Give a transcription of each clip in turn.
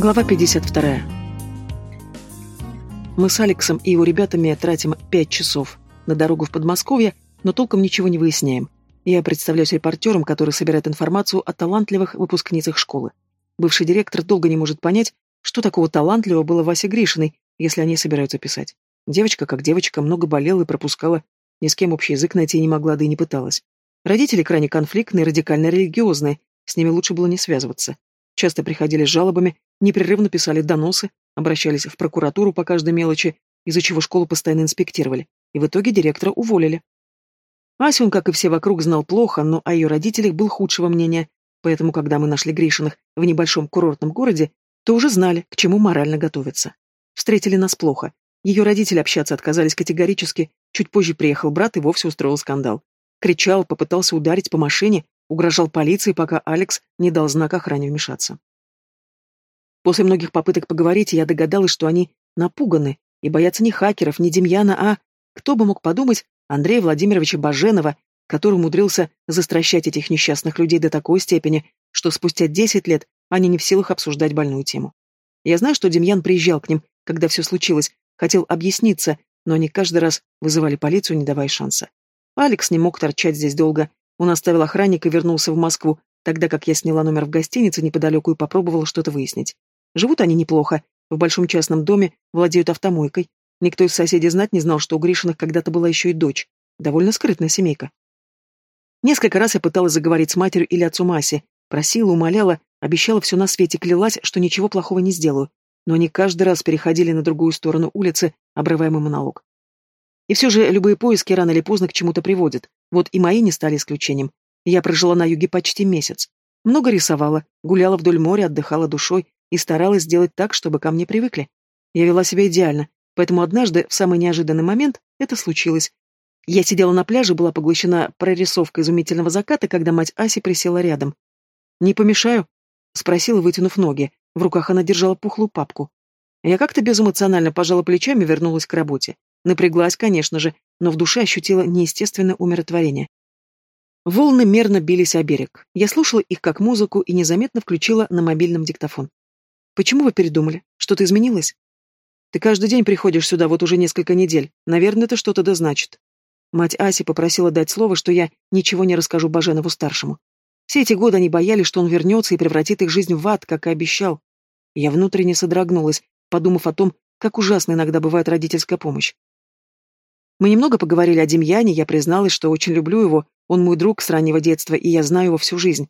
Глава 52. Мы с Алексом и его ребятами тратим пять часов на дорогу в Подмосковье, но толком ничего не выясняем. Я представляюсь репортером, который собирает информацию о талантливых выпускницах школы. Бывший директор долго не может понять, что такого талантливого было Васе Гришиной, если они собираются писать. Девочка, как девочка, много болела и пропускала, ни с кем общий язык найти не могла, да и не пыталась. Родители крайне конфликтные, радикально религиозные, с ними лучше было не связываться. Часто приходили с жалобами, непрерывно писали доносы, обращались в прокуратуру по каждой мелочи, из-за чего школу постоянно инспектировали, и в итоге директора уволили. Асю он, как и все вокруг, знал плохо, но о ее родителях был худшего мнения, поэтому, когда мы нашли Гришиных в небольшом курортном городе, то уже знали, к чему морально готовиться. Встретили нас плохо. Ее родители общаться отказались категорически, чуть позже приехал брат и вовсе устроил скандал. Кричал, попытался ударить по машине, Угрожал полиции, пока Алекс не дал знак охране вмешаться. После многих попыток поговорить, я догадалась, что они напуганы и боятся не хакеров, не Демьяна, а, кто бы мог подумать, Андрея Владимировича Баженова, который умудрился застращать этих несчастных людей до такой степени, что спустя десять лет они не в силах обсуждать больную тему. Я знаю, что Демьян приезжал к ним, когда все случилось, хотел объясниться, но они каждый раз вызывали полицию, не давая шанса. Алекс не мог торчать здесь долго, он оставил охранника и вернулся в Москву, тогда как я сняла номер в гостинице неподалеку и попробовала что-то выяснить. Живут они неплохо, в большом частном доме, владеют автомойкой. Никто из соседей знать не знал, что у Гришиных когда-то была еще и дочь. Довольно скрытная семейка. Несколько раз я пыталась заговорить с матерью или отцом Аси, просила, умоляла, обещала все на свете, клялась, что ничего плохого не сделаю. Но они каждый раз переходили на другую сторону улицы, обрывая мой монолог. И все же любые поиски рано или поздно к чему-то приводят. Вот и мои не стали исключением. Я прожила на юге почти месяц. Много рисовала, гуляла вдоль моря, отдыхала душой и старалась сделать так, чтобы ко мне привыкли. Я вела себя идеально, поэтому однажды, в самый неожиданный момент, это случилось. Я сидела на пляже, была поглощена прорисовкой изумительного заката, когда мать Аси присела рядом. «Не помешаю?» — спросила, вытянув ноги. В руках она держала пухлую папку. Я как-то безэмоционально пожала плечами и вернулась к работе. Напряглась, конечно же, но в душе ощутила неестественное умиротворение. Волны мерно бились о берег. Я слушала их как музыку и незаметно включила на мобильном диктофон. «Почему вы передумали? Что-то изменилось?» «Ты каждый день приходишь сюда вот уже несколько недель. Наверное, это что-то да значит». Мать Аси попросила дать слово, что я ничего не расскажу Баженову-старшему. Все эти годы они боялись, что он вернется и превратит их жизнь в ад, как и обещал. Я внутренне содрогнулась, подумав о том, как ужасно иногда бывает родительская помощь. Мы немного поговорили о Демьяне, я призналась, что очень люблю его, он мой друг с раннего детства, и я знаю его всю жизнь.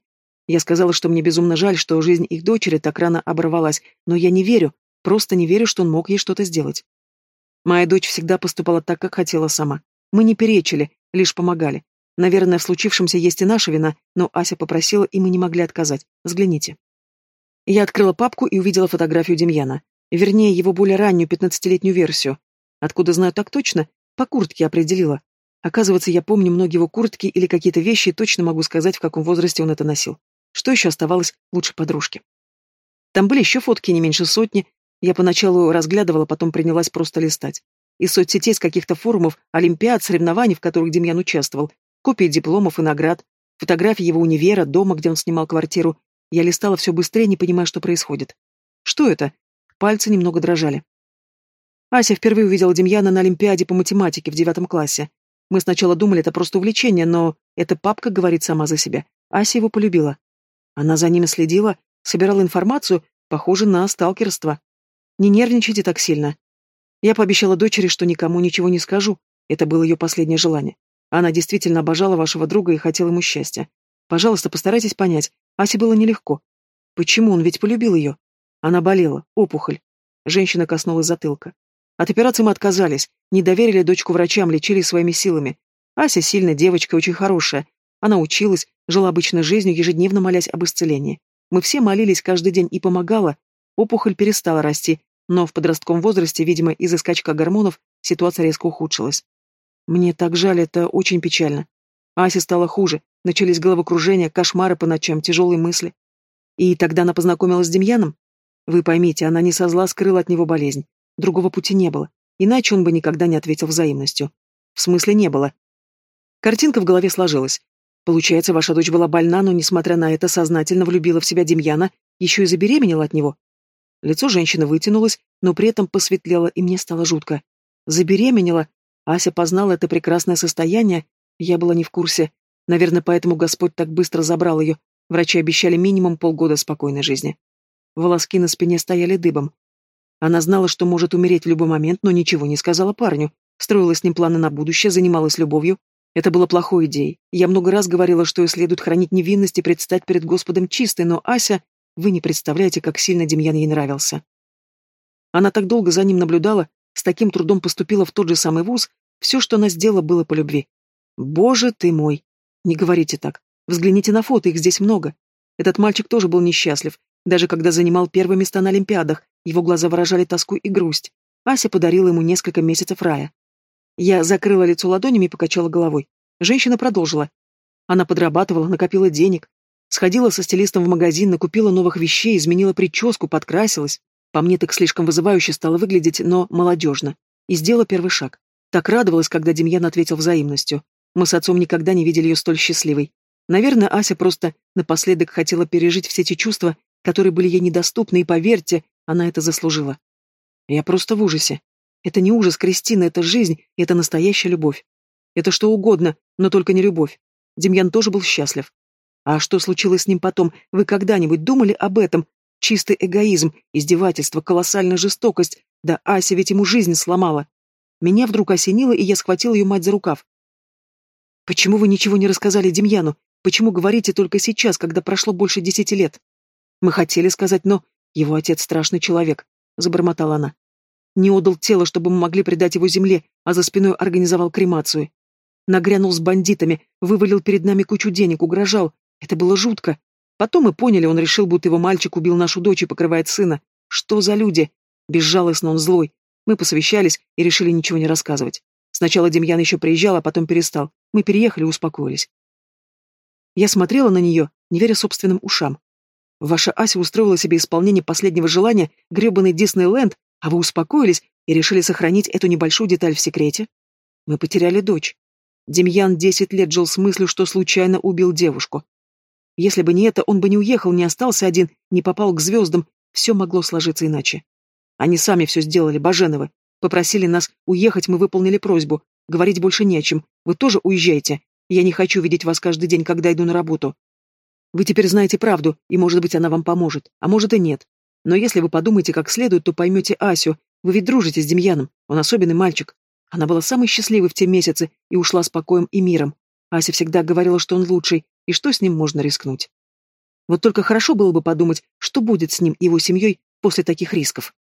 Я сказала, что мне безумно жаль, что жизнь их дочери так рано оборвалась, но я не верю, просто не верю, что он мог ей что-то сделать. Моя дочь всегда поступала так, как хотела сама. Мы не перечили, лишь помогали. Наверное, в случившемся есть и наша вина, но Ася попросила, и мы не могли отказать. Взгляните. Я открыла папку и увидела фотографию Демьяна. Вернее, его более раннюю пятнадцатилетнюю версию. Откуда знаю так точно? По куртке определила. Оказывается, я помню многие его куртки или какие-то вещи и точно могу сказать, в каком возрасте он это носил. Что еще оставалось лучше подружки? Там были еще фотки не меньше сотни. Я поначалу разглядывала, потом принялась просто листать. Из соцсетей, с каких-то форумов, олимпиад, соревнований, в которых Демьян участвовал, копии дипломов и наград, фотографии его универа, дома, где он снимал квартиру. Я листала все быстрее, не понимая, что происходит. Что это? Пальцы немного дрожали. Ася впервые увидела Демьяна на Олимпиаде по математике в девятом классе. Мы сначала думали, это просто увлечение, но эта папка говорит сама за себя. Ася его полюбила. Она за ними следила, собирала информацию, похоже на сталкерство. Не нервничайте так сильно. Я пообещала дочери, что никому ничего не скажу. Это было ее последнее желание. Она действительно обожала вашего друга и хотела ему счастья. Пожалуйста, постарайтесь понять. Асе было нелегко. Почему? Он ведь полюбил ее. Она болела, опухоль. Женщина коснулась затылка. От операции мы отказались, не доверили дочку врачам, лечили своими силами. Ася сильная девочка, очень хорошая. Она училась, жила обычной жизнью, ежедневно молясь об исцелении. Мы все молились каждый день и помогала. Опухоль перестала расти, но в подростковом возрасте, видимо, из-за скачка гормонов, ситуация резко ухудшилась. Мне так жаль, это очень печально. Асе стало хуже, начались головокружения, кошмары по ночам, тяжелые мысли. И тогда она познакомилась с Демьяном? Вы поймите, она не со зла скрыла от него болезнь. Другого пути не было, иначе он бы никогда не ответил взаимностью. В смысле не было. Картинка в голове сложилась. Получается, ваша дочь была больна, но, несмотря на это, сознательно влюбила в себя Демьяна, еще и забеременела от него. Лицо женщины вытянулось, но при этом посветлело, и мне стало жутко. Забеременела. Ася познала это прекрасное состояние. Я была не в курсе. Наверное, поэтому Господь так быстро забрал ее. Врачи обещали минимум полгода спокойной жизни. Волоски на спине стояли дыбом. Она знала, что может умереть в любой момент, но ничего не сказала парню. Строила с ним планы на будущее, занималась любовью. Это было плохой идеей. Я много раз говорила, что ей следует хранить невинность и предстать перед Господом чистой, но Ася вы не представляете, как сильно Демьян ей нравился. Она так долго за ним наблюдала, с таким трудом поступила в тот же самый вуз, все, что она сделала, было по любви. Боже ты мой! Не говорите так. Взгляните на фото, их здесь много. Этот мальчик тоже был несчастлив. Даже когда занимал первые места на Олимпиадах, его глаза выражали тоску и грусть. Ася подарила ему несколько месяцев рая. Я закрыла лицо ладонями и покачала головой. Женщина продолжила. Она подрабатывала, накопила денег, Сходила со стилистом в магазин, накупила новых вещей, изменила прическу, подкрасилась. По мне так слишком вызывающе стало выглядеть, но молодежно. И сделала первый шаг. Так радовалась, когда Демьян ответил взаимностью. Мы с отцом никогда не видели ее столь счастливой. Наверное, Ася просто напоследок хотела пережить все те чувства, которые были ей недоступны, и, поверьте, она это заслужила. Я просто в ужасе. Это не ужас, Кристина, это жизнь, и это настоящая любовь. Это что угодно, но только не любовь. Демьян тоже был счастлив. А что случилось с ним потом? Вы когда-нибудь думали об этом? Чистый эгоизм, издевательство, колоссальная жестокость. Да Ася ведь ему жизнь сломала. Меня вдруг осенило, и я схватил ее мать за рукав. «Почему вы ничего не рассказали Демьяну? Почему говорите только сейчас, когда прошло больше десяти лет?» «Мы хотели сказать, но его отец страшный человек», — забормотала она. «Не отдал тело, чтобы мы могли предать его земле, а за спиной организовал кремацию. Нагрянул с бандитами, вывалил перед нами кучу денег, угрожал, это было жутко. Потом мы поняли, он решил, будто его мальчик убил нашу дочь и покрывает сына. Что за люди? Безжалостно он злой. Мы посовещались и решили ничего не рассказывать. Сначала Демьян еще приезжал, а потом перестал. Мы переехали и успокоились. Я смотрела на нее, не веря собственным ушам. Ваша Ася устроила себе исполнение последнего желания, гребаный Диснейленд, а вы успокоились и решили сохранить эту небольшую деталь в секрете? Мы потеряли дочь. Демьян десять лет жил с мыслью, что случайно убил девушку. Если бы не это, он бы не уехал, не остался один, не попал к звездам, все могло сложиться иначе. Они сами все сделали, Баженовы. Попросили нас уехать, мы выполнили просьбу. Говорить больше не о чем. Вы тоже уезжайте. Я не хочу видеть вас каждый день, когда иду на работу. Вы теперь знаете правду, и, может быть, она вам поможет, а может и нет. Но если вы подумаете как следует, то поймете Асю. Вы ведь дружите с Демьяном, он особенный мальчик. Она была самой счастливой в те месяцы и ушла с покоем и миром. Ася всегда говорила, что он лучший, и что с ним можно рискнуть. Вот только хорошо было бы подумать, что будет с ним и его семьей после таких рисков.